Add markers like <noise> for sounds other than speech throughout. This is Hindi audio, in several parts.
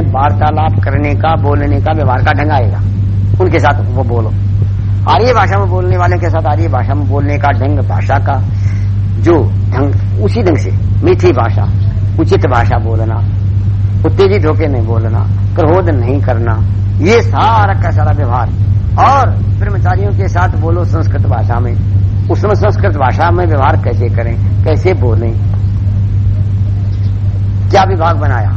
वार्तालाप करने का, बोलने का, व्यवहार का ढंग आएगा। उनके साथ वो बोलो। आर्य भाषा में बोलने वाले के साथ आर्य भाषा में बोलने का ढंग, भाषा का जो ढंग, उसी ढंग से मीठी भाषा, उचित भाषा बोलना, उत्तेजित होकर नहीं बोलना, क्रोध नहीं करना, ये सारा का सारा व्यवहार। और ब्रह्मचारियों के साथ बोलो संस्कृत भाषा में। उसमें संस्कृत भाषा में व्यवहार कैसे करें, कैसे बोलें? क्या विभाग बनाया?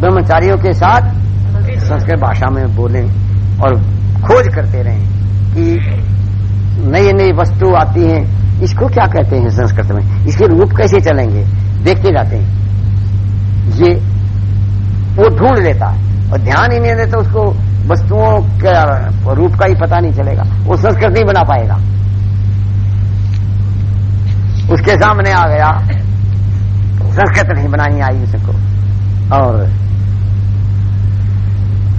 ब्रह्मचारियों के साथ संस्कृत भाषा में बोलें और खोज करते रहें कि नई नई वस्तु आती हैं। इसको क्या कहते हैं संस्कृत में? इसके रूप कैसे चलेंगे? देखते जाते हैं। ये वो ढूंढ लेता है और ध्यान ही नहीं देता तो उसको वस्तुओं का रूप का ही पता नहीं चलेगा। वो संस्कृत नहीं बना पाएगा। उसके सामने आ गया। संस्कृत नहीं बनानी आई उसको। और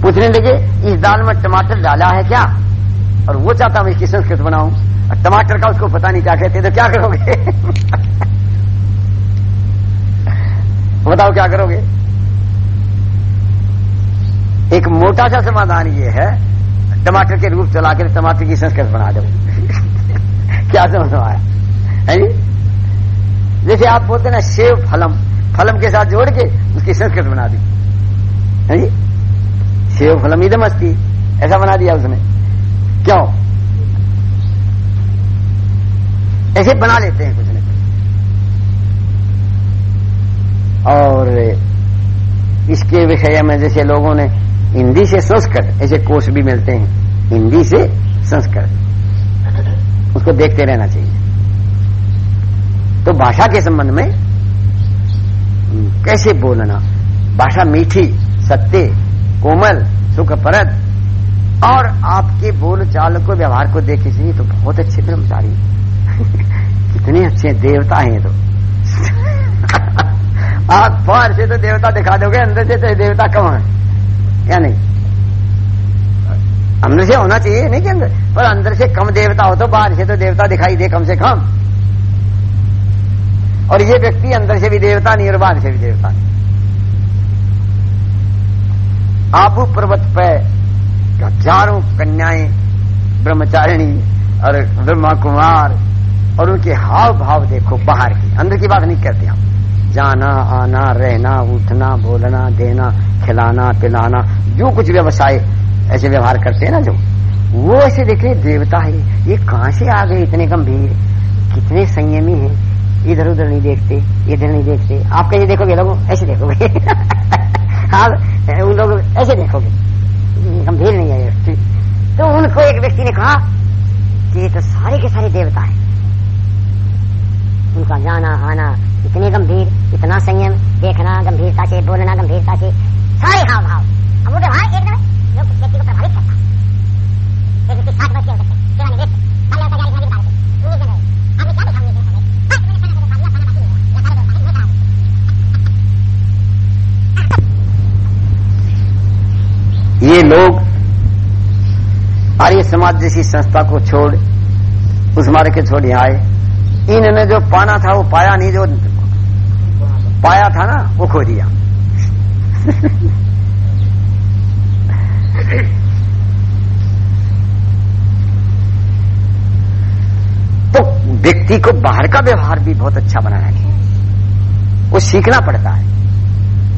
पूछने लगे, इस दाल में टमाटर डाला है क्या? और वो चाहता, मैं इसकी संस्कृत बनाऊँ। और टमाटर का उसको पता नहीं क्या कहते तो क्या करोगे? <laughs> बताओ क्या करोगे? एक मोटा सा समाधान ये है, टमाटर के रूप चला कर टमाटर की संस्कृत बना दो। <laughs> क्या समझ में आया? है जी? जैसे आप बोलते ना सेव फलम फलम के साथ जोड़ के उसकी संस्कृत बना दी। है जी? सेव फलम इधम अस्ती ऐसा बना दिया उसने। क्यों? ऐसे बना लेते हैं कुछ न कुछ। और इसके विषय में जैसे लोगों ने हिंदी से संस्कृत, ऐसे कोर्स भी मिलते हैं। हिंदी से संस्कृत। उसको देखते रहना चाहिए। तो भाषा के संबंध में, कैसे बोलना? भाषा मीठी, सत्य कोमल, सुखप्रद, और आपके बोल चाल को, व्यवहार को देख चाहिए तो बहुत अच्छे ब्रह्मचारी <laughs> कितने अच्छे देवता हैं तो। <laughs> आप बाहर से तो देवता दिखा दोगे, अंदर से तो देवता कम है? या नहीं? अंदर से होना चाहिए, नहीं कि अंदर? पर अंदर से कम देवता हो तो बाहर से तो देवता दिखाई दे कम से कम। और ये व्यक्ति अंदर से भी देवता नहीं, और बाहर से भी देवता नहीं। आबू पर्वत पे हज़ारों कन्याएँ, ब्रह्मचारिणी और ब्रह्मा कुमार और उनके हाव भाव देखो बाहर की। अंदर की बात नहीं करते हम। जाना, आना, रहना, उठना, बोलना, देना, खिलाना, पिलाना, जो कुछ व्यवसाय ऐसे व्यवहार करते हैं ना जो, वो ऐसे देखे देवता है। ये कहाँ से आ गए इतने गंभीर? कितने संयमी हैं। इधर उधर नहीं देखते, इधर नहीं देखते। आप कहीं देखोगे लोग? ऐसे देखोगे। <laughs> आप उन लोग ऐसे देखोगे गंभीर नहीं है व्यक्ति। तो उनको एक व्यक्ति ने कहा कि ये तो सारे के सारे देवता हैं। उनका जाना, आना इतने गंभीर, इतना संयम, देखना गंभीरता से, बोलना गंभीरता से, सारे हाव भाव। अब वो व्यवहार एकदम व्यक्ति को प्रभावित करता है। वर्ष के हो सकते सेवा निवृत्त सामने होता जारी खाने की बात है आपने क्या देखा मुझे ये लोग आर्य समाज जैसी संस्था को छोड़, उस मार्ग के छोड़ आए। इन्होंने जो पाना था, वो पाया नहीं, जो पाया था ना, वो खो दिया। तो व्यक्ति को बाहर का व्यवहार भी बहुत अच्छा बनाना चाहिए। वो सीखना पड़ता है।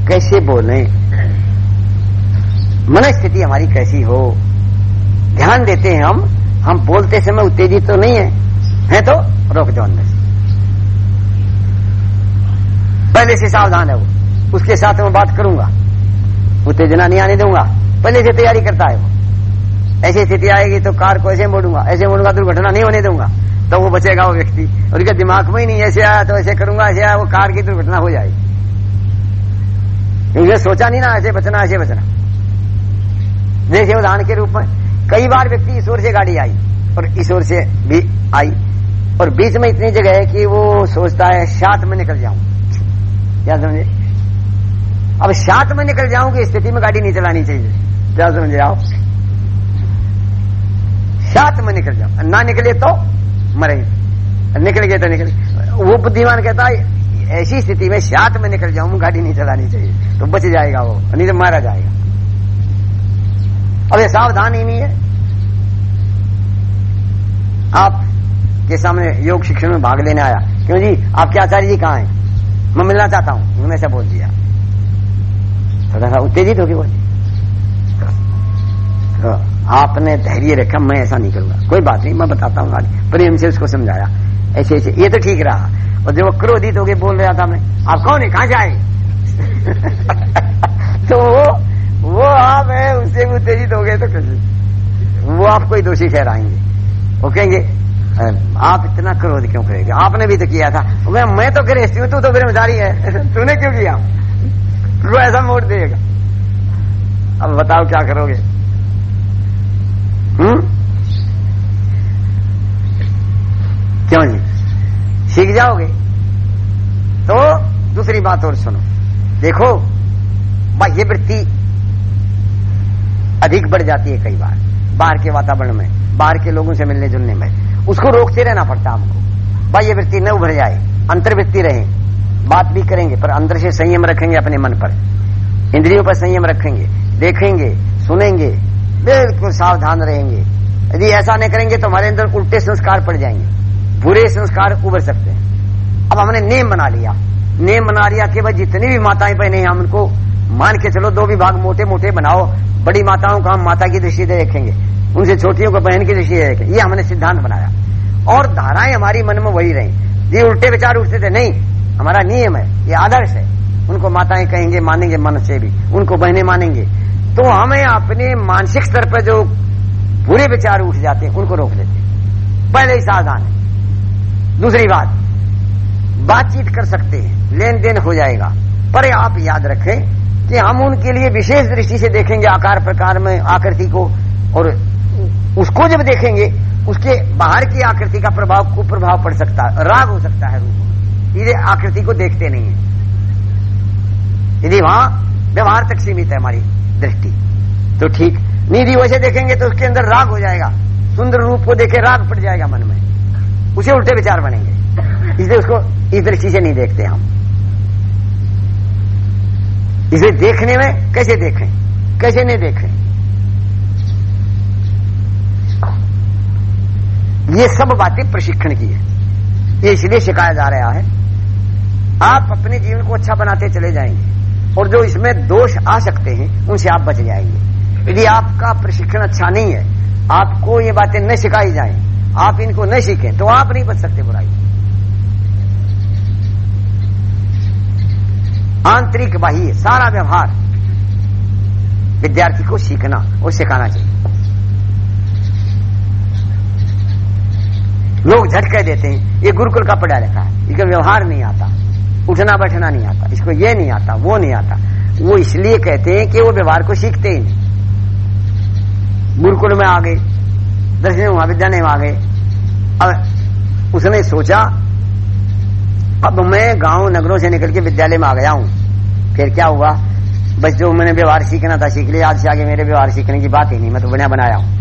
कैसे बोले? मन स्थिति हमारी कैसी हो? ध्यान देते हैं हम। हम बोलते समय उत्तेजित तो नहीं है। है तो? रोक दो अंदर पहले से सावधान है वो उसके साथ मैं बात करूँगा। उत्तेजना नहीं आने दूँगा। पहले से तैयारी करता है वो। ऐसी स्थिति आएगी तो कार को ऐसे मोड़ूँगा। ऐसे मोड़ूँगा दुर्घटना नहीं होने दूँगा। तो वो बचेगा वो व्यक्ति। और उसके दिमाग में ही नहीं ऐसे आया तो ऐसे करूँगा, ऐसे आया, वो कार की दुर्घटना हो जाएगी। क्योंकि सोचा नहीं ना, ऐसे बचना ऐसे बचना। जैसे उदाहरण के रूप में। कई बार व्यक्ति इस ओर से गाड़ी आई और इस ओर से भी आई और बीच में इतनी जगह है कि वो सोचता है सात में निकल जाऊँ। क्या समझे? अब सात में निकल जाऊँ की स्थिति में गाड़ी नहीं चलानी चाहिए। क्या समझे आप? सात में निकल जाओ ना निकले तो मरेंगे निकल गए तो निकल वो बुद्धिमान कहता है, ऐसी स्थिति में साथ में निकल जाऊँ, गाड़ी नहीं चलानी चाहिए। तो बच जाएगा वो, नहीं तो मारा जाएगा। अब ये सावधान ही नहीं है। आप के सामने योग शिक्षण में भाग लेने आया। क्यों जी? आपके आचार्य जी कहाँ हैं? मैं मिलना चाहता हूँ। उन्होंने ऐसा बोल दिया। थोड़ा सा उत्तेजित होगी बोली तो आपने धैर्य रखा, मैं ऐसा नहीं करूँगा। कोई बात नहीं, मैं बताता हूँ आज। प्रेम से उसको समझाया। ऐसे ऐसे। ये तो ठीक रहा। और जब वो क्रोधित हो गए बोल रहा था मैं, आप कौन है? कहा जाए तो वो आप है, उससे भी उत्तेजित हो गए तो कैसे वो आपको ही दोषी ठहराएँगे। वो कहेंगे आप इतना क्रोध क्यों करेंगे आपने भी तो किया था। मैं मैं तो गृहस्थी हूँ, तू तो बेरोजगारी है। <laughs> तूने क्यों किया? वो ऐसा मोड़ देगा। अब बताओ क्या करोगे? हम्म? क्यों जी सीख जाओगे? तो दूसरी बात और सुनो। देखो बाह्य वृत्ति अधिक बढ़ जाती है कई बार, बाहर के वातावरण में, बाहर के लोगों से मिलने जुलने में। उसको रोकते रहना पड़ता हमको। बाह्य वृत्ति न उभर जाए अंतर्वृत्ति रहे। बात भी करेंगे, पर अंदर से संयम रखेंगे अपने मन पर। इंद्रियों पर संयम रखेंगे, देखेंगे, सुनेंगे, बिल्कुल सावधान रहेंगे। यदि ऐसा नहीं करेंगे तो हमारे अंदर उल्टे संस्कार पड़ जाएँगे। बुरे संस्कार उभर सकते हैं। अब हमने नेम बना लिया। नेम बना लिया कि भाई, जितनी भी माताएँ बहने हम उनको मान के चलो, दो विभाग मोटे मोटे बनाओ, बड़ी माताओं को हम माता की दृष्टि से देखेंगे, उनसे छोटियों को बहन की दृष्टि से देखेंगे। ये हमने सिद्धांत बनाया। और धाराएँ हमारी मन में वही रही। ये उल्टे विचार उठते थे, नहीं, हमारा नियम है, ये आदर्श है। उनको माताएँ कहेंगे, मानेंगे मन से भी, उनको बहने मानेंगे। तो हमें अपने मानसिक स्तर पर जो बुरे विचार उठ जाते हैं, उनको रोक लेते पहले ही सावधान है। दूसरी बात, बातचीत कर सकते हैं, लेन देन हो जाएगा। पर आप याद रखें कि हम उनके लिए विशेष दृष्टि से देखेंगे आकार प्रकार में आकृति को, और उसको जब देखेंगे, उसके बाहर की आकृति का प्रभाव को प्रभाव पड़ सकता है, राग हो सकता है रूप ये आकृति को देखते नहीं है। यदि वहाँ व्यवहार तक सीमित है हमारी दृष्टि तो ठीक। निधि वैसे देखेंगे तो उसके अंदर राग हो जाएगा। सुंदर रूप को देखे राग पड़ जाएगा मन में। उसे उल्टे विचार बनेंगे। इसलिए उसको इस दृष्टि से नहीं देखते हम। इसे देखने में कैसे देखें? कैसे नहीं देखें? ये सब बातें प्रशिक्षण की है। ये इसलिए सिखाया जा रहा है, आप अपने जीवन को अच्छा बनाते चले जाएँगे और जो इसमें दोष आ सकते हैं, उनसे आप बच जाएँगे। यदि आपका प्रशिक्षण अच्छा नहीं है, आपको ये बातें न सिखाई जाए, आप इनको न सीखें तो आप नहीं बच सकते बुराई। आंतरिक बाह्य, सारा व्यवहार। विद्यार्थी को सीखना और सिखाना चाहिए। लोग झटके देते हैं। ये गुरुकुल का पढ़ा लिखा है। इसका व्यवहार नहीं आता। उठना, बैठना नहीं आता। इसको ये नहीं आता, वो नहीं आता। वो इसलिए कहते हैं कि वो व्यवहार को सीखते ही नहीं। गुरुकुल में आ गए, दर्शन महाविद्यालय में आ गए। अब उसने सोचा अब मैं गाँव नगरों से निकल के विद्यालय में आ गया हूँ। फिर क्या हुआ? बस जो मैंने व्यवहार सीखना था, सीख लिया। आज से आगे मेरे व्यवहार सीखने की बात ही नहीं, मैं तो बढ़िया बनाया हूँ।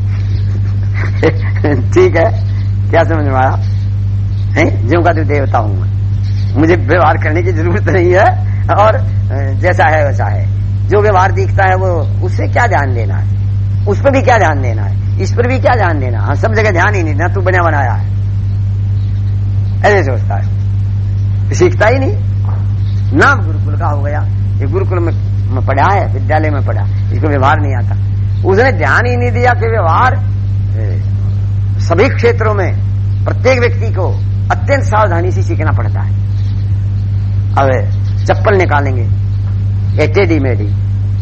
<laughs> ठीक है? क्या समझ में आया? है? जो का तो देवता हूँ मैं। मुझे व्यवहार करने की ज़रूरत नहीं है, और जैसा है वैसा है। जो व्यवहार दिखता है, वो उससे क्या ध्यान देना है? उस पर भी क्या ध्यान देना है? इस पर भी क्या ध्यान देना हाँ? सब जगह ध्यान ही नहीं देना तू बना बनाया है। ऐसे सोचता है। सीखता ही नहीं। नाम गुरुकुल का हो गया। ये गुरुकुल में, में पढ़ा है विद्यालय में पढ़ा। इसको व्यवहार नहीं आता। उसने ध्यान ही नहीं दिया कि व्यवहार सभी क्षेत्रों में प्रत्येक व्यक्ति को अत्यंत सावधानी से सीखना पड़ता है। अब चप्पल निकालेंगे एटेडी मेडी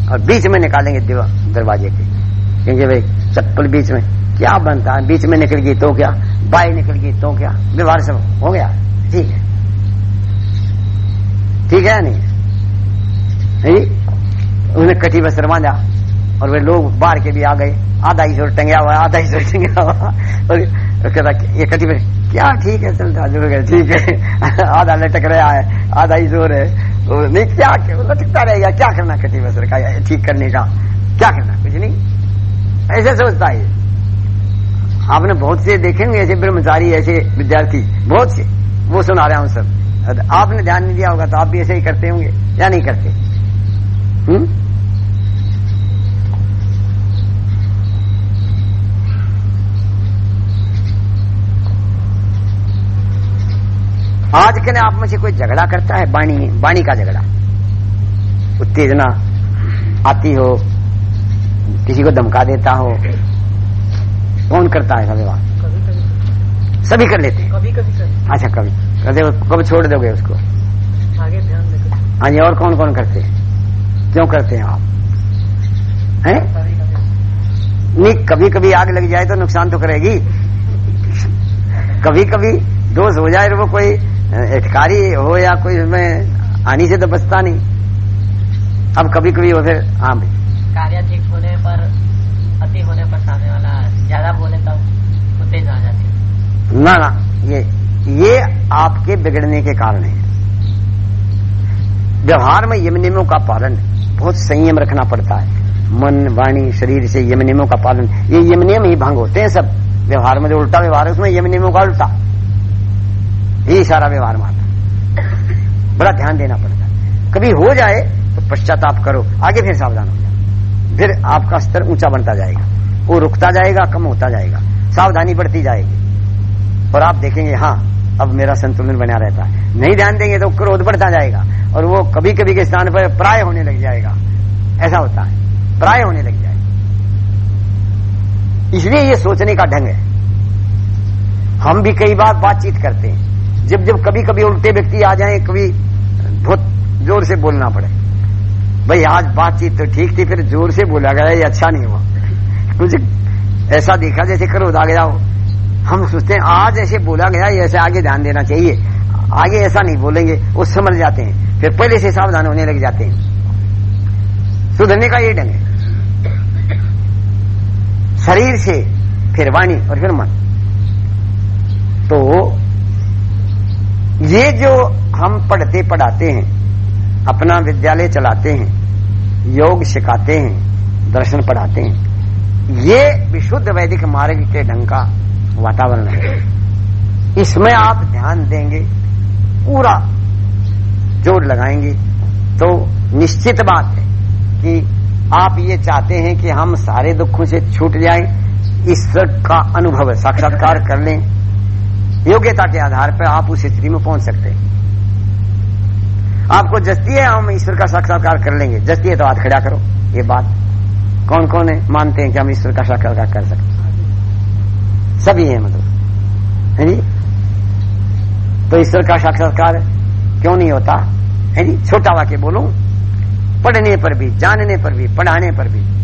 और बीच में निकालेंगे दरवाजे के क्योंकि भाई चप्पल बीच में क्या बनता है? बीच में निकल गई तो क्या? बाई निकल गई तो क्या? व्यवहार सब हो गया। ठीक है। ठीक है नहीं? उन्हें कटी बस बांधा और वे लोग बाहर के भी आ गए। आधा ही ज़ोर टंगया हुआ आधा ही ज़ोर टंगया हुआ और कहता, ये कटी बस, क्या ठीक है चलता जो ठीक है। <laughs> आधा लटक रहा है, आधा ही ज़ोर है। नहीं, क्या लटकता रहेगा, क्या करना कटी बसर का ठीक करने का, क्या करना कुछ नहीं। ऐसे सोचता है आपने बहुत से देखेंगे ऐसे ब्रह्मचारी, ऐसे विद्यार्थी, बहुत से, वो सुना रहा हूँ सब। आपने ध्यान नहीं दिया होगा तो आप भी ऐसे ही करते होंगे या नहीं करते? हुँ? आज के आप में से कोई झगड़ा करता है? बाणी बाणी का झगड़ा। उत्तेजना आती हो किसी को धमका देता हो कौन करता है? विवाह सभी कर लेते हैं। कभी कभी अच्छा कभी। कहते कब छोड़ दोगे उसको? आगे ध्यान हाँ। जी और कौन कौन करते हैं? क्यों करते हैं आप? हैं? नहीं कभी कभी आग लग जाए तो नुकसान तो करेगी। कभी कभी दोष हो जाए तो वो कोई हितकारी हो या कोई उसमें हानि से तो बचता नहीं। अब कभी कभी वो फिर हाँ भाई। कार्य ठीक होने पर अति होने पर सामने वाला ज़्यादा बोले तब उत्तेजना आ जाती है। ना ना ये ये आपके बिगड़ने के कारण है। व्यवहार में यम नियमों का पालन बहुत संयम रखना पड़ता है। मन, वाणी, शरीर से यम नियमों का पालन, ये यम नियम ही भंग होते हैं सब। व्यवहार में जो उल्टा व्यवहार है, उसमें यम नियमों का उल्टा। यही सारा व्यवहार में आता बड़ा ध्यान देना पड़ता है। कभी हो जाए तो पश्चाताप करो, आगे फिर सावधान हो जाओ। फिर आपका स्तर ऊँचा बनता जाएगा। वो रुकता जाएगा, कम होता जाएगा। सावधानी बढ़ती जाएगी। और आप देखेंगे हाँ अब मेरा संतुलन बना रहता है। नहीं ध्यान देंगे तो क्रोध बढ़ता जाएगा और वो कभी कभी के स्थान पर प्राय होने लग जाएगा। ऐसा होता है। प्राय होने लग जाएगा। इसलिए ये सोचने का ढंग है। हम भी कई बार बातचीत करते हैं। जब जब कभी कभी उल्टे व्यक्ति आ जाए, कभी बहुत ज़ोर से बोलना पड़े। भाई, आज बातचीत तो ठीक थी, फिर ज़ोर से बोला गया, ये अच्छा नहीं हुआ। <laughs> कुछ ऐसा देखा जैसे क्रोध आ गया हो। हम सोचते हैं, आज ऐसे बोला गया ऐसे आगे ध्यान देना चाहिए। आगे ऐसा नहीं बोलेंगे, वो समझ जाते हैं। फिर पहले से सावधान होने लग जाते हैं। सुधरने का ये ढंग है। शरीर से फिर वाणी और फिर मन। तो ये जो हम पढ़ते पढ़ाते हैं, अपना विद्यालय चलाते हैं, योग सिखाते हैं, दर्शन पढ़ाते हैं, ये विशुद्ध वैदिक मार्ग के ढंग का वातावरण है। इसमें आप ध्यान देंगे, पूरा ज़ोर लगाएँगे तो निश्चित बात है कि आप ये चाहते हैं कि हम सारे दुखों से छूट जाएँ ईश्वर का अनुभव साक्षात्कार कर लें। योग्यता के आधार पर आप उस स्थिति में पहुँच सकते हैं। आपको जस्ती है, हम ईश्वर का साक्षात्कार कर लेंगे। जस्ती है तो हाथ खड़ा करो, ये बात। कौन कौन है? मानते हैं कि हम ईश्वर का साक्षात्कार कर सकते हैं। सभी है मतलब। है जी? तो ईश्वर का साक्षात्कार क्यों नहीं होता? है जी? छोटा वाक्य बोलूँ, पढ़ने पर भी, जानने पर भी, पढ़ाने पर भी।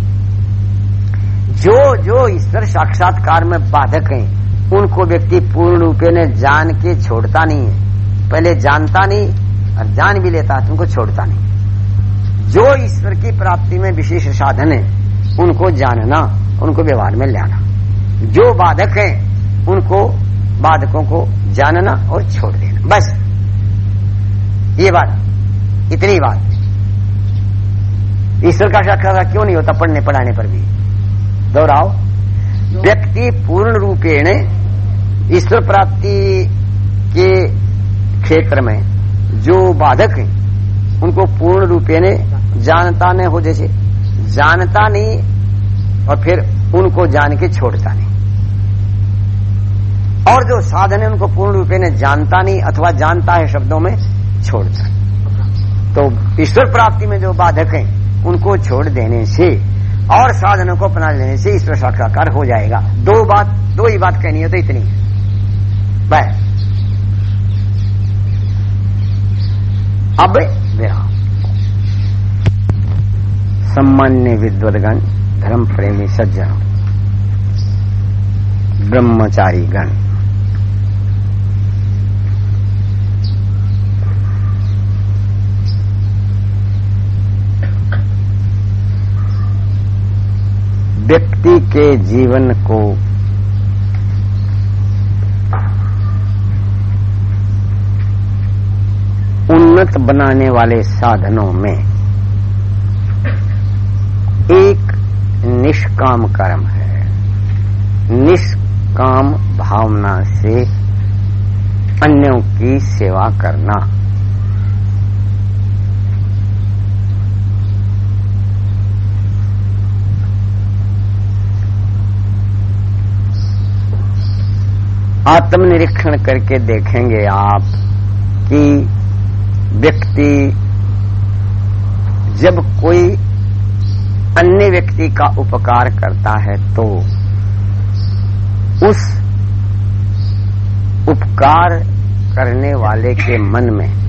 जो जो ईश्वर साक्षात्कार में बाधक हैं, उनको व्यक्ति पूर्ण रूपे ने जान के छोड़ता नहीं है। पहले जानता नहीं, और जान भी लेता है उनको छोड़ता नहीं। जो ईश्वर की प्राप्ति में विशेष साधन है, उनको जानना, उनको व्यवहार में लाना। जो बाधक हैं, उनको बाधकों को जानना और छोड़ देना। बस। ये बात, इतनी बात। ईश्वर का साक्षात्कार क्यों नहीं होता पढ़ने पढ़ाने पर भी? दोहराओ। व्यक्ति पूर्ण रूपेण ईश्वर प्राप्ति के क्षेत्र में जो बाधक हैं, उनको पूर्ण रूपेण जानता न हो जैसे। जानता नहीं और फिर उनको जान के छोड़ता नहीं। और जो साधन है उनको पूर्ण रूपेण जानता नहीं अथवा जानता है शब्दों में, छोड़ता तो ईश्वर प्राप्ति में जो बाधक हैं, उनको छोड़ देने से और साधनों को अपना लेने से ईश्वर साक्षात्कार हो जाएगा। दो बात, दो ही बात कहनी है तो इतनी। बस। अब विराम। सम्मान्य विद्वदगण धर्म प्रेमी सज्जन। ब्रह्मचारी गण। व्यक्ति के जीवन को उन्नत बनाने वाले साधनों में एक निष्काम कर्म है। निष्काम भावना से अन्यों की सेवा करना। आत्मनिरीक्षण करके देखेंगे आप कि व्यक्ति जब कोई अन्य व्यक्ति का उपकार करता है तो उस उपकार करने वाले के मन में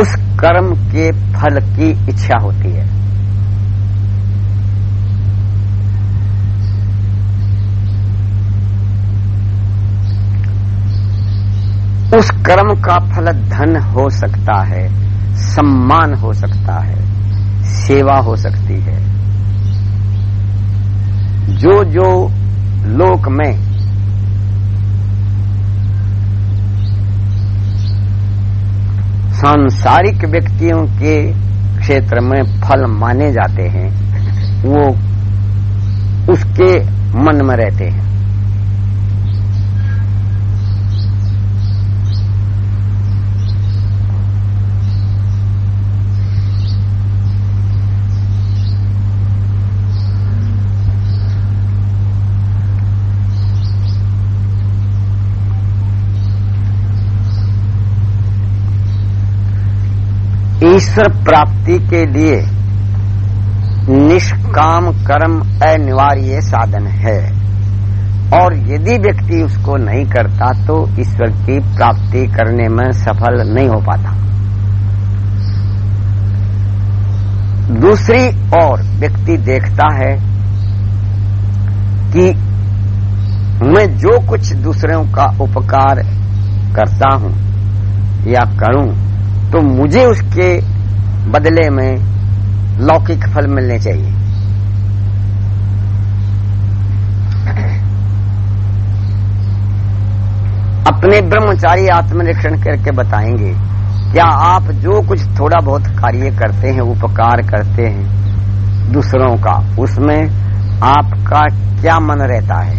उस कर्म के फल की इच्छा होती है। उस कर्म का फल धन हो सकता है। सम्मान हो सकता है, सेवा हो सकती है। जो जो लोक में सांसारिक व्यक्तियों के क्षेत्र में फल माने जाते हैं, वो उसके मन में रहते हैं। ईश्वर प्राप्ति के लिए निष्काम कर्म अनिवार्य साधन है। और यदि व्यक्ति उसको नहीं करता तो ईश्वर की प्राप्ति करने में सफल नहीं हो पाता। दूसरी ओर व्यक्ति देखता है कि मैं जो कुछ दूसरों का उपकार करता हूँ या करूँ तो मुझे उसके बदले में लौकिक फल मिलने चाहिए। अपने ब्रह्मचारी आत्मनिरीक्षण करके बताएँगे, क्या आप जो कुछ थोड़ा बहुत कार्य करते हैं, उपकार करते हैं, दूसरों का, उसमें आपका क्या मन रहता है,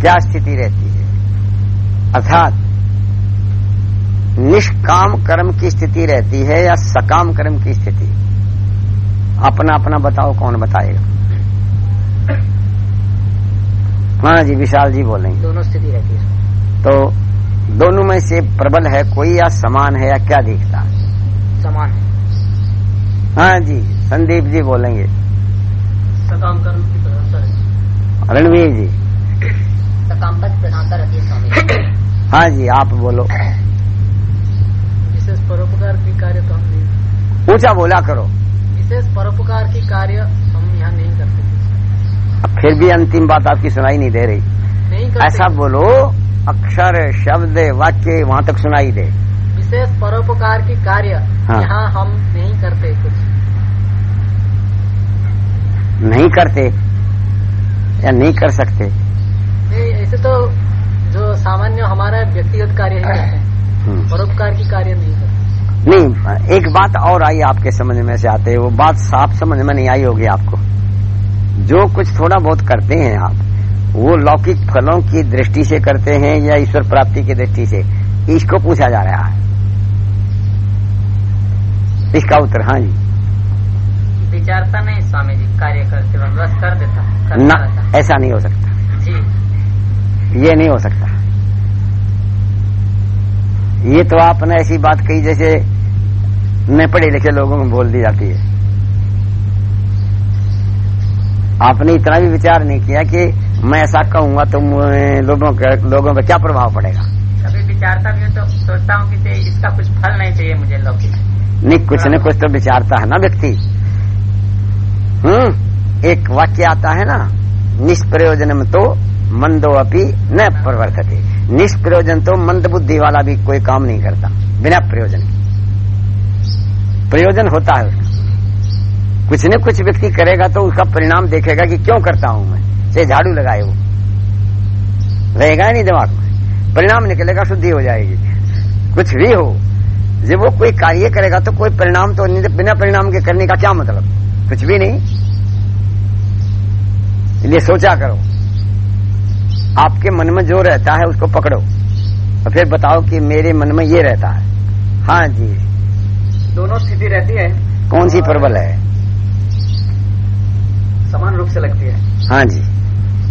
क्या स्थिति रहती है? अर्थात निष्काम कर्म की स्थिति रहती है या सकाम कर्म की स्थिति? अपना अपना बताओ कौन बताएगा? हाँ जी विशाल जी बोलेंगे। दोनों स्थिति रहती है। तो दोनों में से प्रबल है कोई या समान है या क्या दिखता है? समान है। हाँ जी संदीप जी बोलेंगे। सकाम कर्म की प्रधानता रहती रणवीर जी। सकामता की प्रधानता रहती है स्वामी हाँ जी आप बोलो। परोपकार की कार्य तो हम नहीं ऊँचा बोला करो। विशेष परोपकार की कार्य हम यहाँ नहीं करते। अब फिर भी अंतिम बात आपकी सुनाई नहीं दे रही। नहीं करते। ऐसा बोलो अक्षर शब्द वाक्य वहाँ तक सुनाई दे। विशेष परोपकार की कार्य हाँ। यहाँ हम नहीं करते कुछ। नहीं करते या नहीं कर सकते? ऐसे तो जो सामान्य हमारा व्यक्तिगत कार्य ही। हम्म। परोपकार की कार्य नहीं करते। नहीं एक बात और आई आपके समझ में से आते वो बात साफ़ समझ में नहीं आई होगी आपको। जो कुछ थोड़ा बहुत करते हैं आप वो लौकिक फलों की दृष्टि से करते हैं या ईश्वर प्राप्ति की दृष्टि से इसको पूछा जा रहा है। इसका उत्तर हाँ जी। विचारता नहीं स्वामी जी कार्य करते वक्त बस कर देता ना ऐसा नहीं हो सकता। जी। ये नहीं हो सकता। ये तो आपने ऐसी बात कही जैसे न पढ़े लिखे लोगों को बोल दी जाती है। आपने इतना भी विचार नहीं किया कि मैं ऐसा कहूँगा तो लोगों के लोगों पर क्या प्रभाव पड़ेगा? कभी विचारता भी तो सोचता हूँ कि इसका कुछ फल नहीं चाहिए मुझे लौकिक नहीं कुछ न कुछ तो विचारता है ना व्यक्ति। हम्म एक वाक्य आता है ना निष्प्रयोजन में तो मंदो अपी न प्रवर्तते। निष्प्रयोजन तो मंद बुद्धि वाला भी कोई काम नहीं करता बिना प्रयोजन के। प्रयोजन होता है उसका। कुछ न कुछ व्यक्ति करेगा तो उसका परिणाम देखेगा कि क्यों करता हूँ मैं। चाहे झाड़ू लगाए वो। रहेगा नहीं दिमाग में। परिणाम निकलेगा, शुद्धि हो जाएगी। कुछ भी हो, जब वो कोई कार्य करेगा तो कोई परिणाम तो नहीं, बिना परिणाम के करने का क्या मतलब? कुछ भी नहीं। इसलिए सोचा करो। आपके मन में जो रहता है उसको पकड़ो। और फिर बताओ कि मेरे मन में ये रहता है। हाँ जी। दोनों स्थिति रहती है। कौन सी प्रबल है? समान रूप से लगती है। हाँ जी।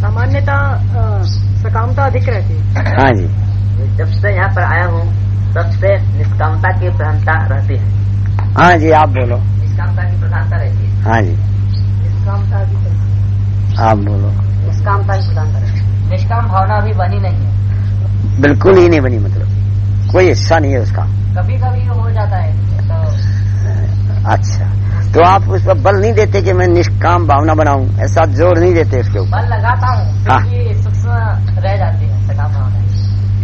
सामान्यता सकामता अधिक रहती है। हाँ जी। जब से यहाँ पर आया हूँ तब से निष्कामता की प्रधानता रहती है। हाँ जी आप बोलो। निष्कामता की प्रधानता रहती है। हाँ जी। निष्कामता की आप बोलो। निष्कामता की प्रधानता रहती है। निष्काम भावना अभी बनी नहीं है। बिल्कुल ही नहीं बनी मतलब। कोई हिस्सा नहीं है उसका। कभी कभी हो जाता है तो अच्छा। तो आप उस पर बल नहीं देते कि मैं निष्काम भावना बनाऊँ? ऐसा ज़ोर नहीं देते उसके ऊपर? बल लगाता हूँ हाँ। रह जाती है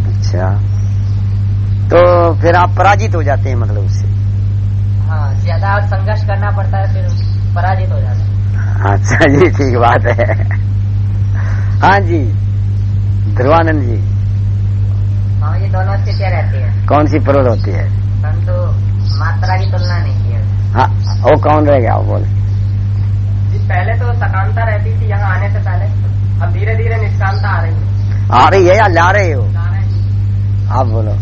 अच्छा। तो फिर आप पराजित हो जाते हैं मतलब उससे? हाँ ज़्यादा संघर्ष करना पड़ता है फिर पराजित हो जाता है। अच्छा जी ठीक बात है। हाँ जी ध्रुवानंद जी। हाँ ये दोनों स्थितियाँ रहती है। कौन सी प्रबल होती है? परंतु मात्रा की तुलना नहीं की है वो कौन रह गया? वो बोले। जी पहले तो सकामता रहती थी यहाँ आने से पहले। अब धीरे धीरे निष्कामता आ रही है। आ रही है या ला रहे हो? आप बोलो।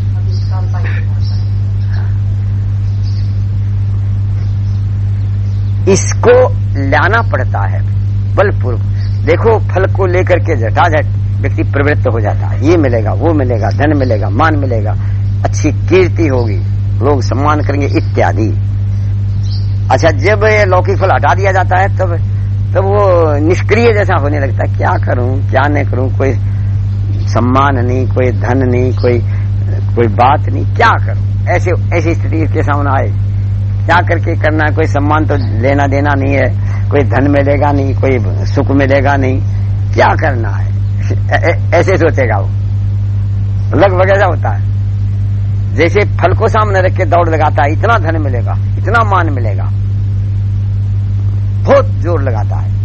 इसको लाना पड़ता है बलपूर्वक। देखो फल को लेकर के झटाझट व्यक्ति प्रवृत्त हो जाता है। ये मिलेगा वो मिलेगा धन मिलेगा मान मिलेगा अच्छी कीर्ति होगी लोग सम्मान करेंगे इत्यादि। अच्छा जब ये लौकिक फल हटा दिया जाता है, तब तब वो निष्क्रिय जैसा होने लगता है। क्या करूँ, क्या नहीं करूँ, कोई सम्मान नहीं, कोई धन नहीं, कोई कोई बात नहीं, क्या करूँ? ऐसे, ऐसी स्थिति के सामने आए। क्या करके करना है? कोई सम्मान तो लेना देना नहीं है, कोई धन मिलेगा नहीं, कोई सुख मिलेगा नहीं। क्या करना है? ऐसे सोचेगा वो। लगभग ऐसा होता है। जैसे फल को सामने रख के दौड़ लगाता है, इतना धन मिलेगा। इतना मान मिलेगा? बहुत ज़ोर लगाता है।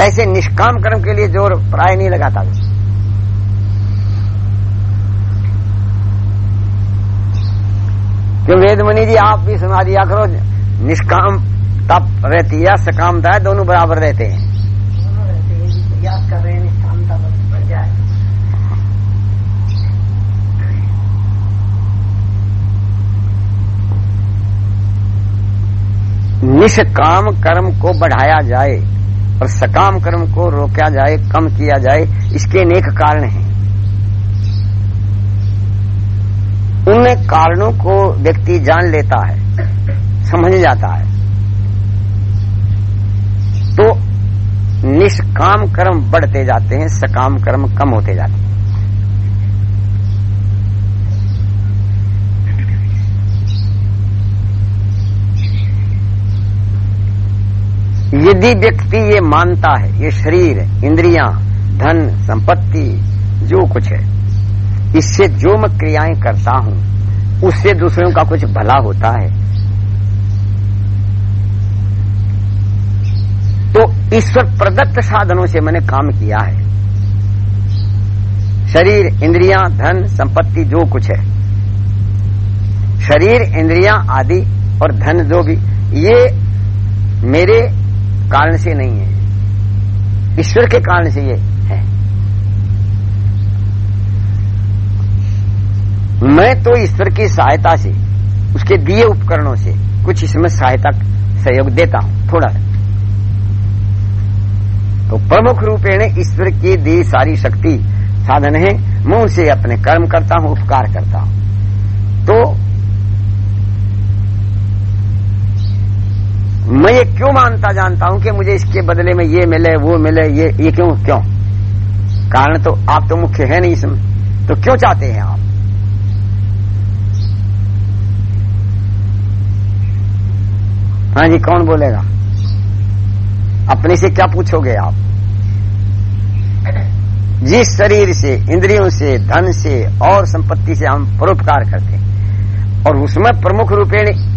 ऐसे निष्काम कर्म के लिए ज़ोर प्राय नहीं लगाता वो क्यों वेदमणि जी, आप भी सुना दिया करो, निष्काम तप रहती है सकामता है दोनों बराबर रहते हैं। दोनों रहते हैं प्रयास कर रहे हैं निष्कामता बढ़ जाए निष्काम कर्म को बढ़ाया जाए और सकाम कर्म को रोका जाए, कम किया जाए, इसके अनेक कारण हैं। उन कारणों को व्यक्ति जान लेता है, समझ जाता है। तो निष्काम कर्म बढ़ते जाते हैं, सकाम कर्म कम होते जाते हैं। यदि व्यक्ति ये मानता है, ये शरीर, इंद्रियाँ, धन, संपत्ति, जो कुछ है, इससे जो मैं क्रियाएँ करता हूँ, उससे दूसरों का कुछ भला होता है। तो ईश्वर प्रदत्त साधनों से मैंने काम किया है। शरीर, इंद्रियाँ, धन, संपत्ति, जो कुछ है। शरीर, इंद्रियाँ आदि और धन, जो भी, ये मेरे कारण से नहीं है। ईश्वर के कारण से ये है। मैं तो ईश्वर की सहायता से, उसके दिए उपकरणों से कुछ इसमें सहायता सहयोग देता हूँ, थोड़ा। तो प्रमुख रूपेण ईश्वर की दी सारी शक्ति साधन है। मैं उनसे अपने कर्म करता हूँ, उपकार करता हूँ। तो मैं ये क्यों मानता जानता हूँ कि मुझे इसके बदले में ये मिले, वो मिले, ये ये क्यों क्यों? कारण तो आप तो मुख्य है नहीं इसमें। तो क्यों चाहते हैं आप? हाँ जी, कौन बोलेगा? अपने से क्या पूछोगे आप? जिस शरीर से, इंद्रियों से, धन से और संपत्ति से हम परोपकार करते हैं, और उसमें प्रमुख रूपेण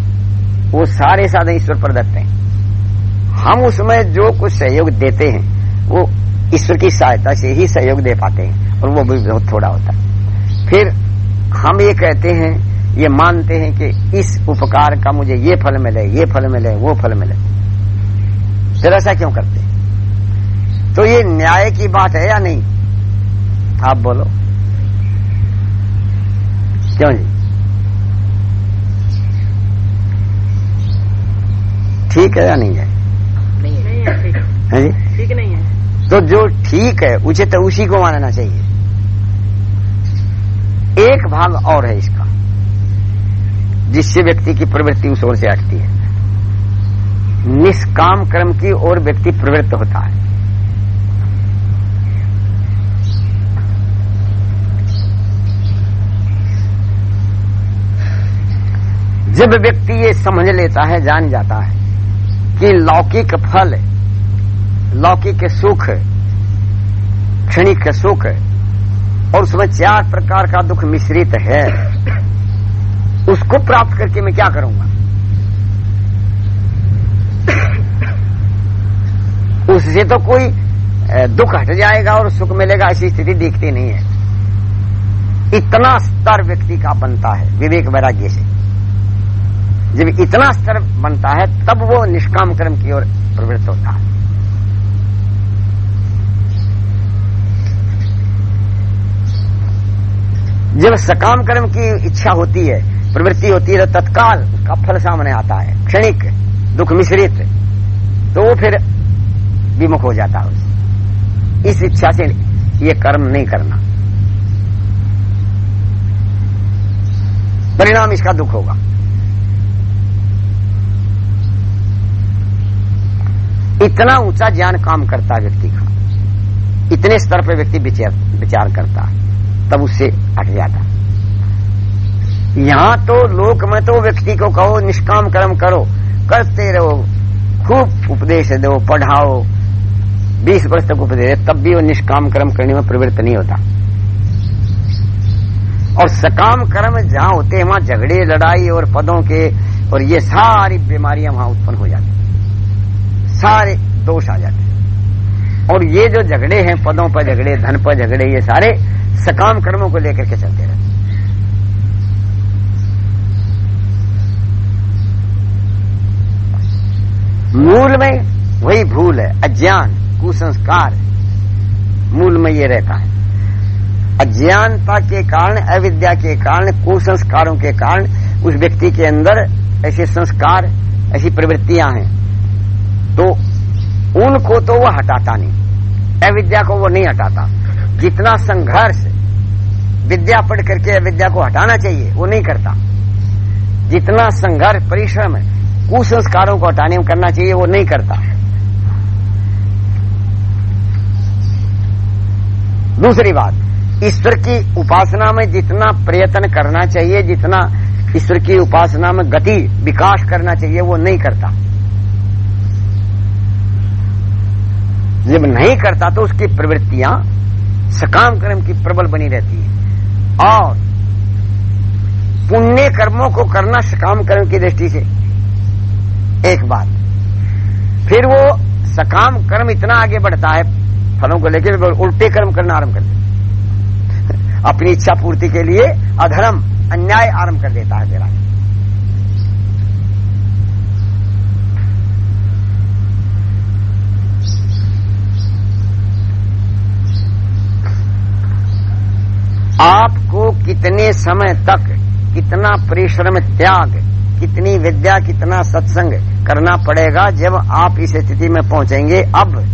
वो सारे साधन ईश्वर पर प्रदत्त हैं। हम उसमें जो कुछ सहयोग देते हैं, वो ईश्वर की सहायता से ही सहयोग दे पाते हैं और वो भी बहुत थोड़ा होता है। फिर हम ये कहते हैं, ये मानते हैं कि इस उपकार का मुझे ये फल मिले, ये फल मिले, वो फल मिले। फिर ऐसा क्यों करते हैं? तो ये न्याय की बात है या नहीं? आप बोलो। क्यों जी ठीक है या नहीं है? नहीं है ठीक है। <laughs> ठीक नहीं है। तो जो ठीक है उचित है उसी को मानना चाहिए। एक भाग और है इसका जिससे व्यक्ति की प्रवृत्ति उस ओर से हटती है। निष्काम कर्म की ओर व्यक्ति प्रवृत्त होता है। जब व्यक्ति ये समझ लेता है जान जाता है कि लौकिक फल लौकिक सुख क्षणिक सुख और उसमें चार प्रकार का दुख मिश्रित है। उसको प्राप्त करके मैं क्या करूँगा? उससे तो कोई दुख हट जाएगा और सुख मिलेगा, ऐसी स्थिति दिखती नहीं है। इतना स्तर व्यक्ति का बनता है, विवेक वैराग्य से। जब इतना स्तर बनता है, तब वो निष्काम कर्म की ओर प्रवृत्त होता है। जब सकाम कर्म की इच्छा होती है, प्रवृत्ति होती है तो तत्काल उसका फल सामने आता है, क्षणिक, दुख मिश्रित तो वो फिर विमुख हो जाता है इस इच्छा से ये कर्म नहीं करना। परिणाम इसका दुख होगा। इतना ऊँचा ज्ञान काम करता है व्यक्ति का। इतने स्तर पर व्यक्ति विचार करता है, तब उससे हट जाता यहाँ तो लोक में तो व्यक्ति को कहो, निष्काम कर्म करो, करते रहो, खूब उपदेश दो, पढ़ाओ, बीस वर्ष तक उपदेश तब भी वो निष्काम कर्म करने में प्रवृत्त नहीं होता। और सकाम कर्म जहाँ होते हैं, वहाँ झगड़े, लड़ाई और पदों के, और ये सारी बीमारियाँ वहाँ उत्पन्न हो जाती सारे दोष आ जाते हैं। और ये जो झगड़े हैं, पदों पर झगड़े, धन पर झगड़े, ये सारे सकाम कर्मों को लेकर के चलते रहते मूल में वही भूल है, अज्ञान, कुसंस्कार मूल में ये रहता है। अज्ञानता के कारण, अविद्या के कारण, कुसंस्कारों के कारण, उस व्यक्ति के अंदर ऐसे संस्कार, ऐसी प्रवृत्तियाँ हैं। तो उनको तो वो हटाता नहीं। अविद्या को वो नहीं हटाता। जितना संघर्ष विद्या पढ़ करके अविद्या को हटाना चाहिए, वो नहीं करता। जितना संघर्ष, परिश्रम, कुसंस्कारों को हटाने में करना चाहिए, वो नहीं करता। दूसरी बात, ईश्वर की उपासना में जितना प्रयत्न करना चाहिए, जितना ईश्वर की उपासना में गति, विकास करना चाहिए, वो नहीं करता। जब नहीं करता तो उसकी प्रवृत्तियाँ सकाम कर्म की प्रबल बनी रहती है। और पुण्य कर्मों को करना सकाम कर्म की दृष्टि से एक बात। फिर वो सकाम कर्म इतना आगे बढ़ता है, फलों को लेकर उल्टे कर्म करना आरंभ कर देता <laughs> अपनी इच्छा पूर्ति के लिए अधर्म, अन्याय आरंभ कर देता है तेरा। आपको कितने समय तक कितना परिश्रम, त्याग, कितनी विद्या, कितना सत्संग करना पड़ेगा जब आप इस स्थिति में पहुँचेंगे? अब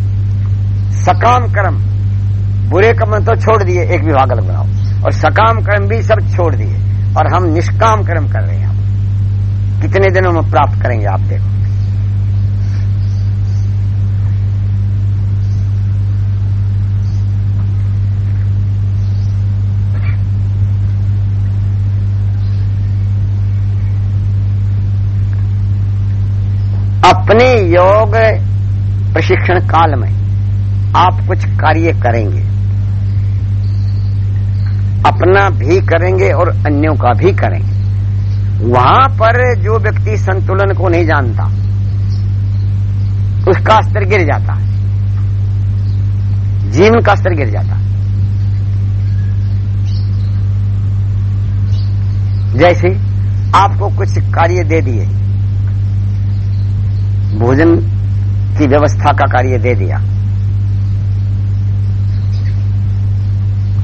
सकाम कर्म, बुरे कर्म तो छोड़ दिए, एक विभाग अलग बनाओ। और सकाम कर्म भी सब छोड़ दिए। और हम निष्काम कर्म कर रहे हैं। कितने दिनों में प्राप्त करेंगे आप देखो। अपने योग प्रशिक्षण काल में आप कुछ कार्य करेंगे। अपना भी करेंगे और अन्यों का भी करेंगे। वहाँ पर जो व्यक्ति संतुलन को नहीं जानता, उसका स्तर गिर जाता है। जीवन का स्तर गिर जाता है। जैसे आपको कुछ कार्य दे दिए भोजन की व्यवस्था का कार्य दे दिया।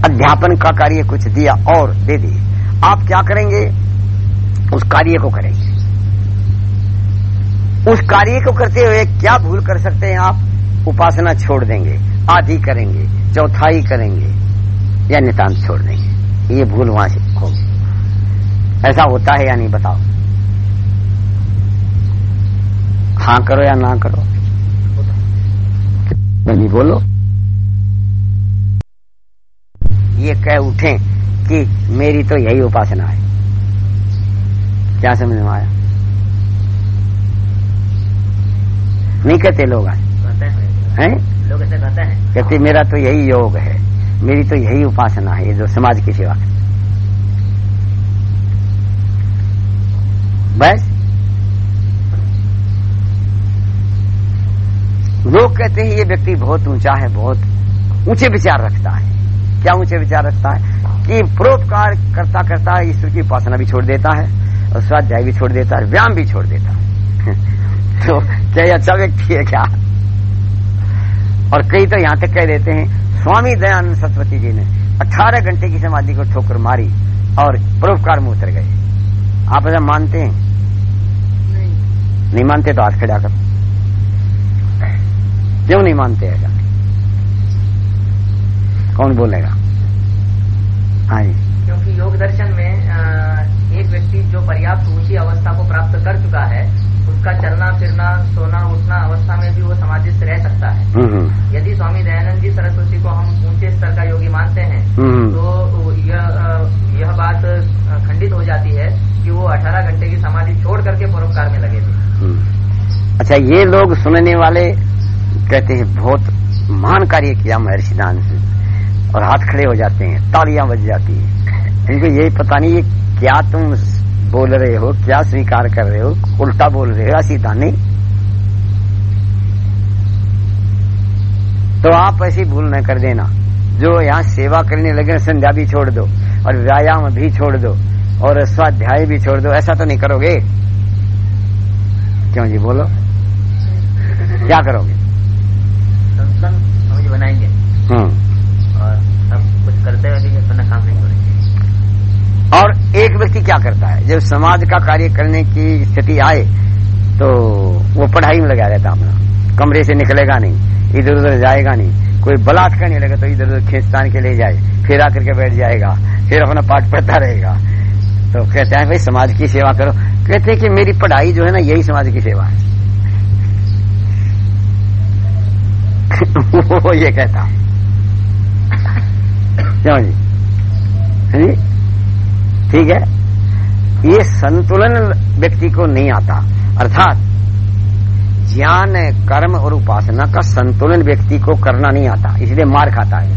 अध्यापन का कार्य कुछ दिया और दे दिए। आप क्या करेंगे? उस कार्य को करेंगे उस कार्य को करते हुए क्या भूल कर सकते हैं आप? उपासना छोड़ देंगे आधी करेंगे, चौथाई करेंगे, या नितान्त छोड़ देंगे। ये भूल वहाँ से होगी ऐसा होता है या नहीं बताओ? हाँ करो या ना करो। नहीं बोलो। ये कह उठे कि मेरी तो यही उपासना है। क्या समझ में आया? नहीं कहते लोग आज कहते हैं। हैं? लोग ऐसे कहते हैं। कहते मेरा तो यही योग है। मेरी तो यही उपासना है ये जो समाज की सेवा। है बस। लोग कहते हैं ये व्यक्ति बहुत ऊँचा है बहुत ऊँचे विचार रखता है। क्या ऊँचे विचार रखता है? कि परोपकार करता करता ईश्वर की उपासना भी छोड़ देता है और स्वाध्याय भी छोड़ देता है व्यायाम भी छोड़ देता है। <laughs> तो क्या ये अच्छा व्यक्ति है क्या? और कई तो यहाँ तक कह देते हैं स्वामी दयानंद सरस्वती जी ने 18 घंटे की समाधि को ठोकर मारी और परोपकार में उतर गए। आप ऐसा मानते हैं? नहीं मानते तो हाथ खड़ा करो। क्यों नहीं मानते ऐसा कौन बोलेगा? हाँ जी। क्योंकि योग दर्शन में एक व्यक्ति जो पर्याप्त ऊँची अवस्था को प्राप्त कर चुका है उसका चलना फिरना सोना उठना अवस्था में भी वो समाधिस्थ रह सकता है। हम्म हम्म, यदि स्वामी दयानंद जी सरस्वती को हम ऊँचे स्तर का योगी मानते हैं हम्म तो यह यह बात खंडित हो जाती है कि वो 18 घंटे की समाधि छोड़ करके परोपकार में लगे थे। अच्छा ये लोग सुनने वाले कहते हैं, बहुत महान कार्य किया महर्षि दान से। और हाथ खड़े हो जाते हैं, तालियाँ बज जाती हैं। इनको यही पता नहीं ये क्या तुम बोल रहे हो, क्या स्वीकार कर रहे हो, उल्टा बोल रहे हो सीधा नहीं तो आप ऐसी भूल न कर देना। जो यहाँ सेवा करने लगे संध्या भी छोड़ दो, और व्यायाम भी छोड़ दो, और स्वाध्याय भी छोड़ दो, ऐसा तो नहीं करोगे? क्यों जी, बोलो। क्या करोगे? संतुलन समझ बनाएँगे। हम्म और सब कुछ करते हुए अपना काम नहीं करेंगे। और एक व्यक्ति क्या करता है? जब समाज का कार्य करने की स्थिति आए तो वो पढ़ाई में लगा रहता अपना। कमरे से निकलेगा नहीं इधर उधर जाएगा नहीं। कोई बलात् करने लगे तो इधर उधर खींच तान के ले जाए फिर आकर के बैठ जाएगा फिर अपना पाठ पढ़ता रहेगा। तो कहते हैं भाई समाज की सेवा करो। कहते हैं कि मेरी पढ़ाई जो है ना यही समाज की सेवा है। वो ये कहता क्यों जी? ठीक है। ये संतुलन व्यक्ति को नहीं आता। अर्थात, ज्ञान, कर्म और उपासना का संतुलन व्यक्ति को करना नहीं आता। इसलिए मार खाता है।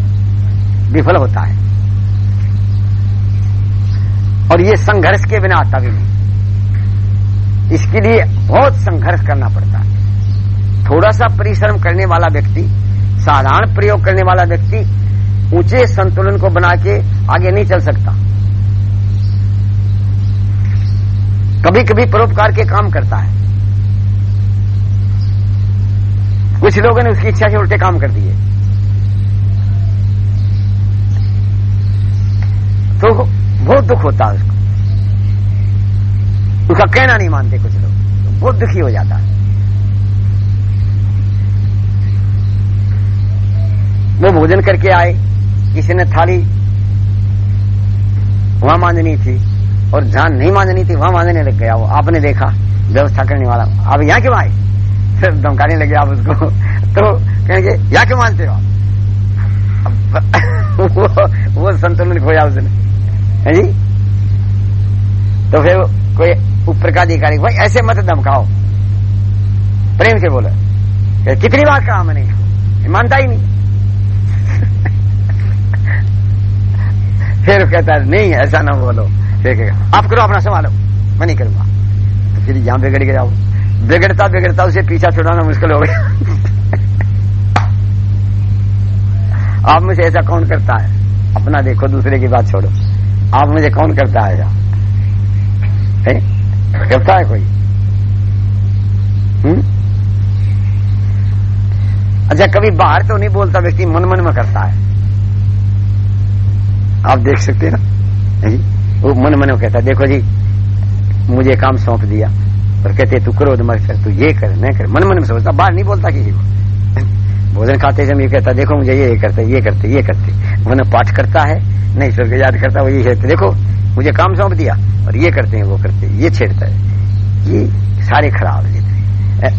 विफल होता है। और ये संघर्ष के बिना आता भी नहीं। इसके लिए बहुत संघर्ष करना पड़ता है। थोड़ा सा परिश्रम करने वाला व्यक्ति, साधारण प्रयोग करने वाला व्यक्ति, ऊँचे संतुलन को बना के आगे नहीं चल सकता। कभी कभी परोपकार के काम करता है। कुछ लोगों ने उसकी इच्छा से उल्टे काम कर दिए। तो बहुत दुख होता है उसको। उसका कहना नहीं मानते कुछ लोग। तो बहुत दुखी हो जाता है। वो भोजन करके आए। किसी ने थाली वहाँ मांझनी थी और जहाँ नहीं मांझनी थी वहाँ मांझने लग गया वो। आपने देखा व्यवस्था करने वाला। आप यहाँ क्यों आए? फिर धमकाने लगे आप उसको। तो कहेंगे यहाँ क्यों मानते हो आप? वो, वो संतुलन खोया उसने। है जी? तो फिर कोई ऊपर का अधिकारी भाई ऐसे मत धमकाओ। प्रेम से बोले कितनी बार कहा मैंने? मानता ही नहीं। फिर कहता है, नहीं, ऐसा ना बोलो। फिर कहेगा आप करो, अपना संभालो। मैं नहीं करूँगा। तो फिर यहाँ बिगड़ गया बिगड़ता बिगड़ता उसे पीछा छुड़ाना मुश्किल हो गया। आप मुझे ऐसा कौन करता है? अपना देखो, दूसरे की बात छोड़ो। आप मुझे कौन करता है ऐसा है? करता है कोई? हम्म? अच्छा कभी बाहर तो नहीं बोलता व्यक्ति, मन मन में करता है। आप देख सकते हैं ना? जी वो मन मन में कहता है, देखो जी, मुझे काम सौंप दिया और कहते तू क्रोध मत कर तू ये कर, मैं कर। मन मन में सोचता, बाहर नहीं बोलता किसी को। भोजन खाते समय ये कहता, देखो, मुझे ये करते ये करते ये करते। वो पाठ करता है, नहीं ईश्वर को याद करता, वो ये कहते, देखो, मुझे काम सौंप दिया, और ये करते हैं, वो करते ये छेड़ता है। ये सारे खराब जितने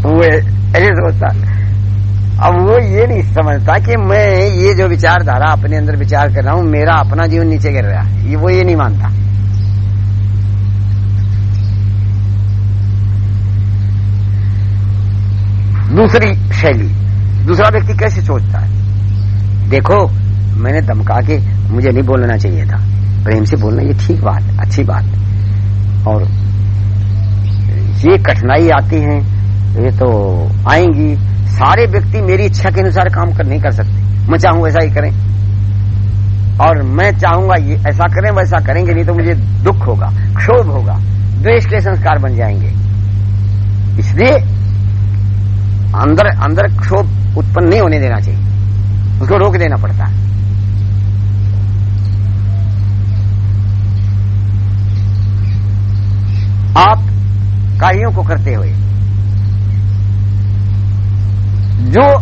वो ऐसे सोचता अब वो ये नहीं समझता कि मैं ये जो विचारधारा अपने अंदर विचार कर रहा हूँ, मेरा अपना जीवन नीचे गिर रहा है। ये वो ये नहीं मानता। दूसरी शैली, दूसरा व्यक्ति कैसे सोचता है? देखो, मैंने धमका के मुझे नहीं बोलना चाहिए था। प्रेम से बोलना ये ठीक बात, अच्छी बात। और ये कठिनाई आती है, ये तो आएँगी सारे व्यक्ति मेरी इच्छा के अनुसार काम कर नहीं कर सकते। मैं चाहूँ ऐसा ही करें। और मैं चाहूँगा ये ऐसा करें, वैसा करेंगे, नहीं तो मुझे दुख होगा, क्षोभ होगा, द्वेष के संस्कार बन जाएँगे। इसलिए अंदर अंदर क्षोभ उत्पन्न नहीं होने देना चाहिए। उसको रोक देना पड़ता है। आप कार्यों को करते हुए जो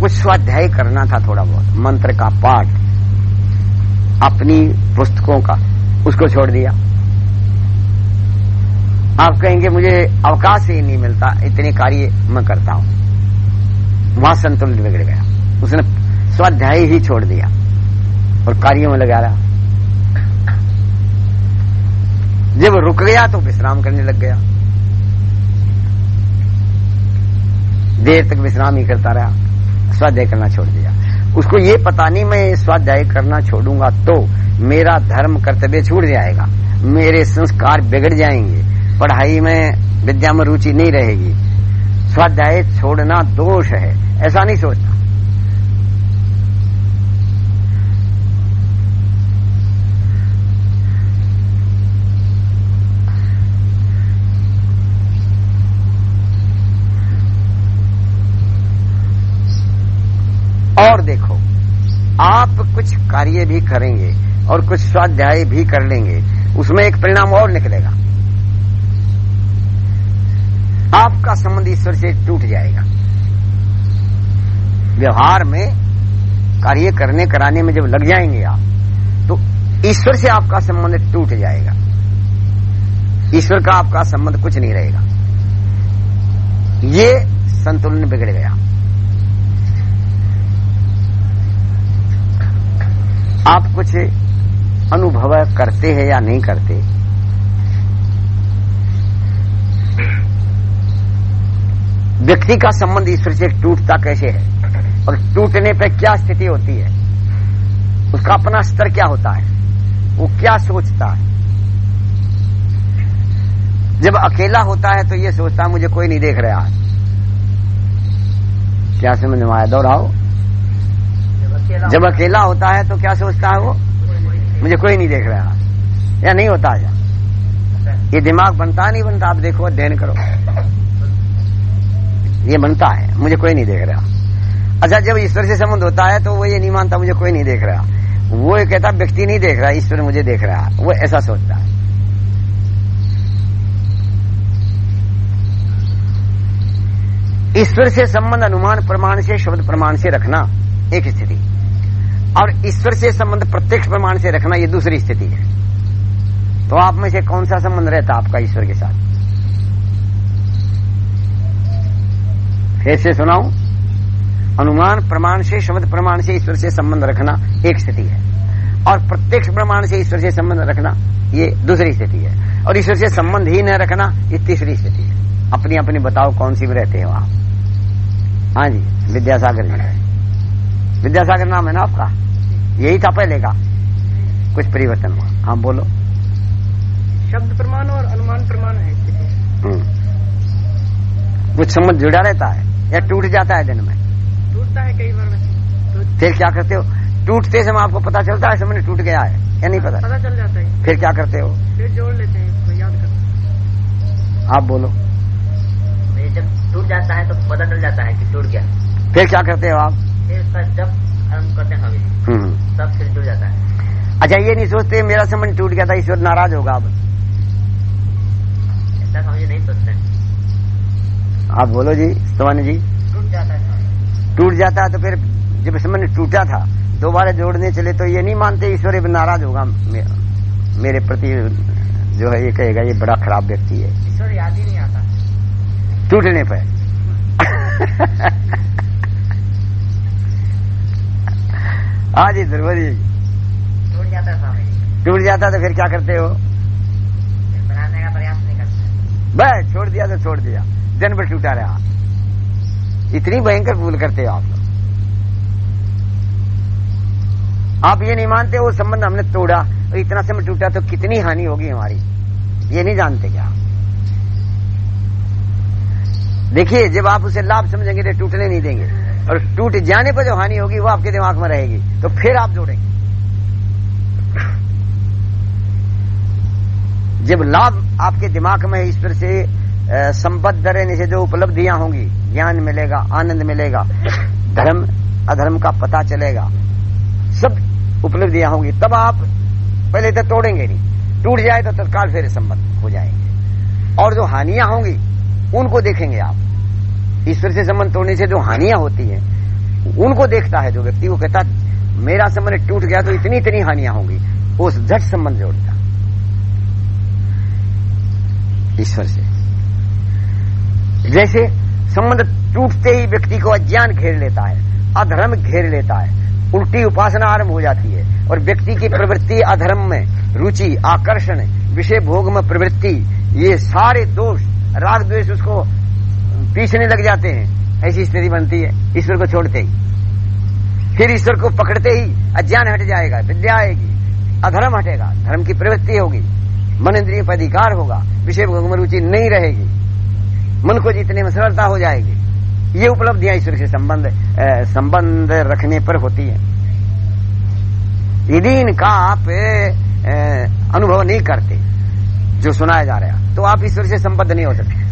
कुछ स्वाध्याय करना था थोड़ा बहुत, मंत्र का पाठ, अपनी पुस्तकों का, उसको छोड़ दिया। आप कहेंगे, मुझे अवकाश ही नहीं मिलता, इतने कार्य मैं करता हूँ। वहाँ संतुलन बिगड़ गया। उसने स्वाध्याय ही छोड़ दिया और कार्यों में लगा रहा। जब रुक गया तो विश्राम करने लग गया। देर तक विश्राम ही करता रहा। स्वाध्याय करना छोड़ दिया। उसको ये पता नहीं, मैं स्वाध्याय करना छोड़ूँगा तो मेरा धर्म कर्तव्य छूट जाएगा। मेरे संस्कार बिगड़ जाएँगे। पढ़ाई में विद्या में रुचि नहीं रहेगी। स्वाध्याय छोड़ना दोष है। ऐसा नहीं सोचता और देखो आप कुछ कार्य भी करेंगे और कुछ स्वाध्याय भी कर लेंगे, उसमें एक परिणाम और निकलेगा। आपका संबंध ईश्वर से टूट जाएगा। व्यवहार में कार्य करने कराने में जब लग जाएँगे आप तो ईश्वर से आपका संबंध टूट जाएगा। ईश्वर का आपका संबंध कुछ नहीं रहेगा। ये संतुलन बिगड़ गया। आप कुछ अनुभव करते हैं या नहीं करते? व्यक्ति का संबंध ईश्वर से टूटता कैसे है? और टूटने पर क्या स्थिति होती है? उसका अपना स्तर क्या होता है? वो क्या सोचता है? जब अकेला होता है तो ये सोचता है, मुझे कोई नहीं देख रहा। क्या समझ में आया? दोहराओ। जब अकेला होता है तो क्या सोचता है वो? मुझे कोई नहीं देख रहा या नहीं होता है ये दिमाग बनता नहीं बनता, आप देखो, अध्ययन करो। ये बनता है, मुझे कोई नहीं देख रहा। अच्छा जब ईश्वर से संबंध होता है तो वो ये नहीं मानता, मुझे कोई नहीं देख रहा। वो ये कहता, व्यक्ति नहीं देख रहा, ईश्वर मुझे देख रहा वो ऐसा सोचता है। ईश्वर से संबंध अनुमान प्रमाण से, शब्द प्रमाण से रखना। एक स्थिति। और ईश्वर से संबंध प्रत्यक्ष प्रमाण से रखना ये दूसरी स्थिति है। तो आप में से कौन सा संबंध रहता आपका ईश्वर के साथ? फिर से सुनाऊ। अनुमान प्रमाण से, शब्द प्रमाण से ईश्वर से संबंध रखना एक स्थिति है। और प्रत्यक्ष प्रमाण से ईश्वर से संबंध रखना ये दूसरी स्थिति है। और ईश्वर से संबंध ही न रखना ये तीसरी स्थिति है। अपनी अपनी बताओ कौन सी में रहते हैं वहाँ हाँ जी, विद्यासागर जी। विद्यासागर नाम है ना आपका? यही था पहले का। कुछ परिवर्तन हुआ। हाँ बोलो। शब्द प्रमाण और अनुमान प्रमाण है कुछ समझ जुड़ा रहता है या टूट जाता है दिन में? टूटता है कई बार वैसे। फिर क्या करते हो? टूटते समय आपको पता चलता है समय टूट गया है या नहीं पता? पता चल जाता है। फिर क्या करते हो? फिर जोड़ लेते हैं याद करते आप बोलो। जब टूट जाता है तो पता चल जाता है कि टूट गया। फिर क्या करते हो आप? फिर उसका जब आरंभ करते हैं हमें हम्म फिर जुड़ जाता है। अच्छा ये नहीं सोचते मेरा संबंध टूट गया था ईश्वर नाराज़ होगा अब। ऐसा समझ नहीं सोचते आप बोलो जी सवानी जी। टूट जाता है। टूट जाता है तो फिर जब संबंध टूटा था दोबारा जोड़ने चले तो ये नहीं मानते ईश्वर अब नाराज़ होगा मेरे प्रति जो है ये कहेगा ये बड़ा खराब व्यक्ति है। ईश्वर याद ही नहीं आता। टूटने पर। <laughs> हाँ जी ध्रुव जी। टूट जाता है स्वामी टूट जाता तो फिर क्या करते हो? बनाने का प्रयास नहीं करते। बस छोड़ दिया तो छोड़ दिया। जन्म टूटा रहा। इतनी भयंकर भूल करते हो आप लोग। आप ये नहीं मानते वो संबंध हमने तोड़ा। और इतना समय टूटा तो कितनी हानि होगी हमारी। ये नहीं जानते क्या? देखिए जब आप उसे लाभ समझेंगे तो टूटने नहीं देंगे। और टूट जाने पर जो हानि होगी, वो आपके दिमाग में रहेगी तो फिर आप जोड़ेंगे। जब लाभ आपके दिमाग में ईश्वर से संबद्ध रहने से जो उपलब्धियाँ होंगी, ज्ञान मिलेगा, आनंद मिलेगा, धर्म, अधर्म का पता चलेगा, सब उपलब्धियाँ होंगी, तब आप पहले तो तोड़ेंगे नहीं। टूट जाए तो तत्काल फिर संबंध हो जाएँगे। और जो हानियाँ होंगी, उनको देखेंगे आप। ईश्वर से संबंध तोड़ने से जो हानियाँ होती हैं, उनको देखता है जो व्यक्ति, वो कहता, मेरा संबंध टूट गया तो इतनी इतनी हानियाँ होंगी। उस झट संबंध जोड़ता ईश्वर से। जैसे संबंध टूटते ही व्यक्ति को अज्ञान घेर लेता है, अधर्म घेर लेता है, उल्टी उपासना आरंभ हो जाती है, और व्यक्ति की प्रवृत्ति, अधर्म में रुचि, आकर्षण, विषय भोग में प्रवृत्ति, ये सारे दोष, राग द्वेष उसको पीछने लग जाते हैं। ऐसी स्थिति बनती है। ईश्वर को छोड़ते ही। फिर ईश्वर को पकड़ते ही अज्ञान हट जाएगा, विद्या आएगी, अधर्म हटेगा, धर्म की प्रवृत्ति होगी, मन इंद्रिय पर अधिकार होगा, विषय रुचि नहीं रहेगी, मन को जीतने में सरलता हो जाएगी। ये उपलब्धियाँ ईश्वर से संबंध संबंध रखने पर होती है। यदि इनका आप अनुभव नहीं करते, जो सुनाया जा रहा है तो आप ईश्वर से संबद्ध नहीं हो सकते।